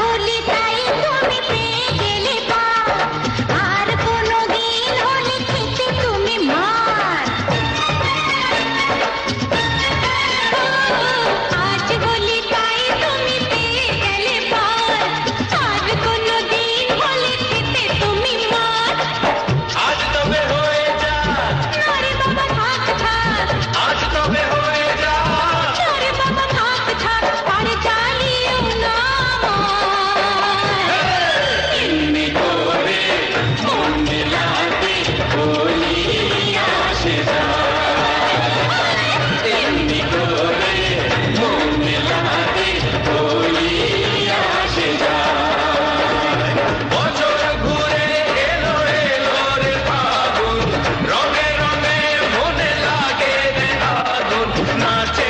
होली ताई तुम्हें प्रेम नाचे।